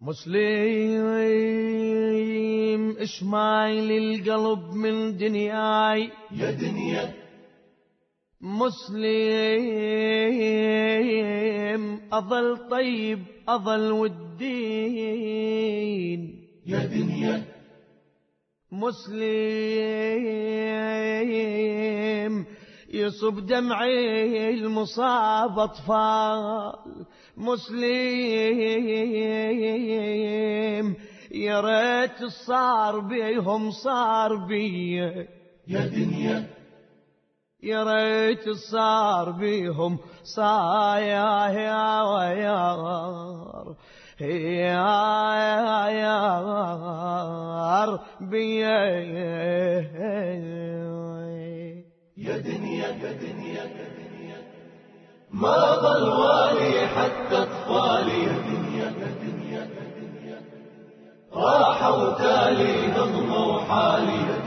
مسلم اشمايل القلب من دنياي. يا دنيا. مسلم أظل طيب أظل والدين. يا دنيا. مسلم يصب دمعي المصاب أطفال مسلم يا ريت صار بيهم صار بي يا دنيا يا ريت صار بيهم صار يا يا ويار يا يا بي يا دنيا يا دنيا يا دنيا ما حتى اطفالي يا دنيا يا دنيا يا دنيا راحوا تالي نظموا حالي.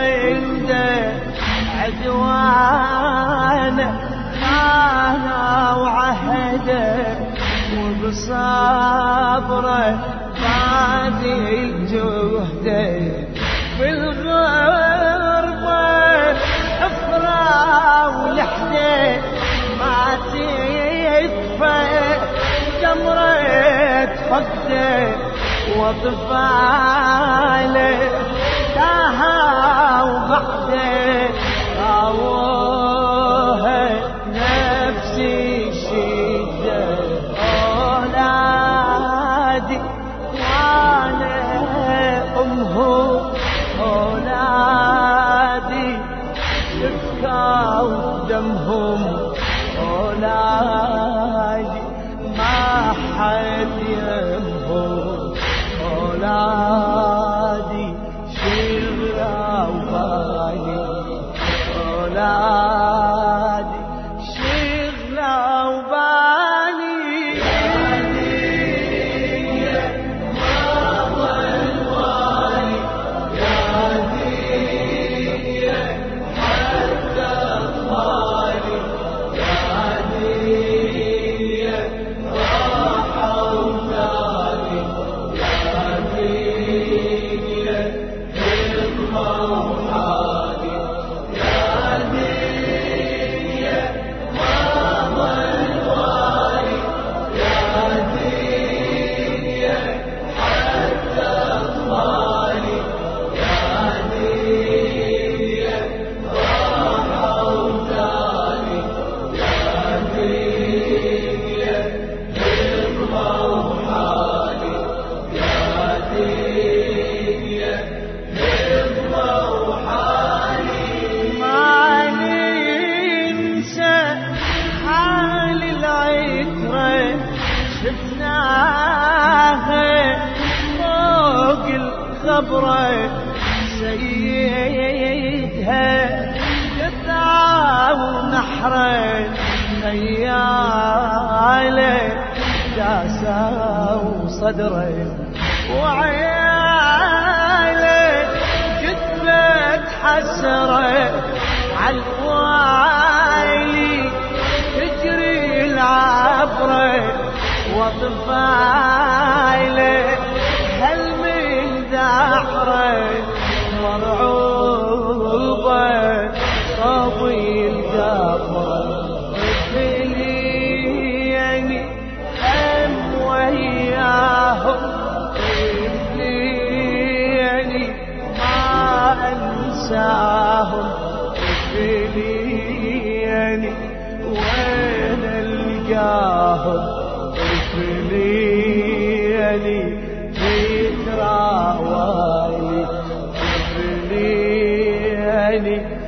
عنده عدوانه خانه وعهده وبصبره باذل جهده في الغربة حفرة ولحده ما تدفى جمرة فقده وطفاله تاها وبعده سيدها قطع ونحرة خياله داسة وصدره وعياله كتبت حسرة عالوالي افنيني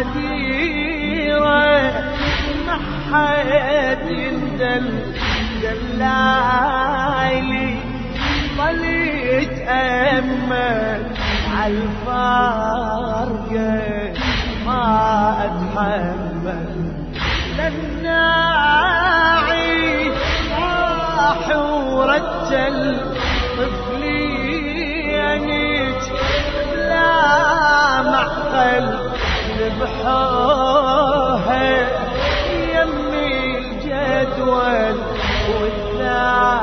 عديرة ما حد يندل دلالي ظل يتأمل عالفارقة ما أتحمل. للناعي راح ورتل طفلي انيت بلا معقل. ذبحوها يمي الجدول والثاني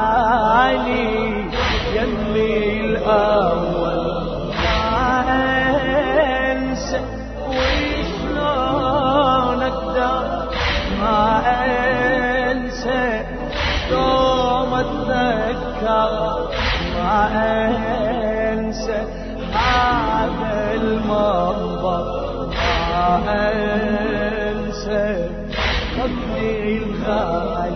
قبلي الغالي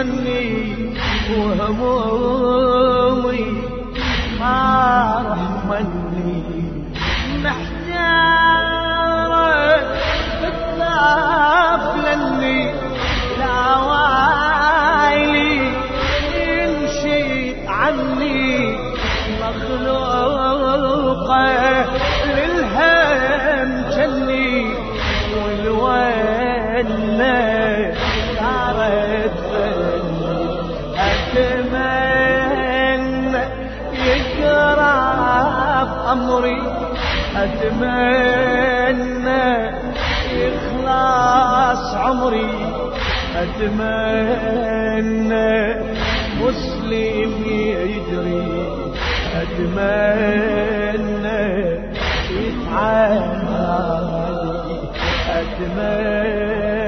ظني وهمومي. ما رحمني. محتارة بتخاف لا وايلي يمشي عني مخلوقة للهم جني والونة بأمري أتمنى يخلص عمري أتمنى مسلم يدري أتمنى يتعالي أتمنى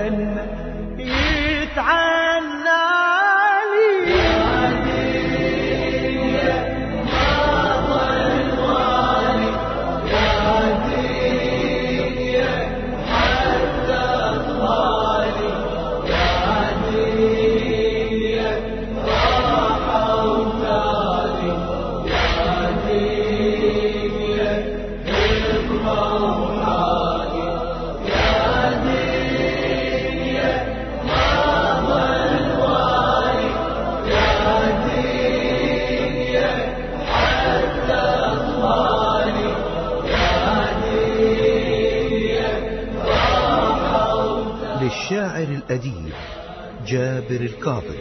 الشاعر الأديب جابر الكاظم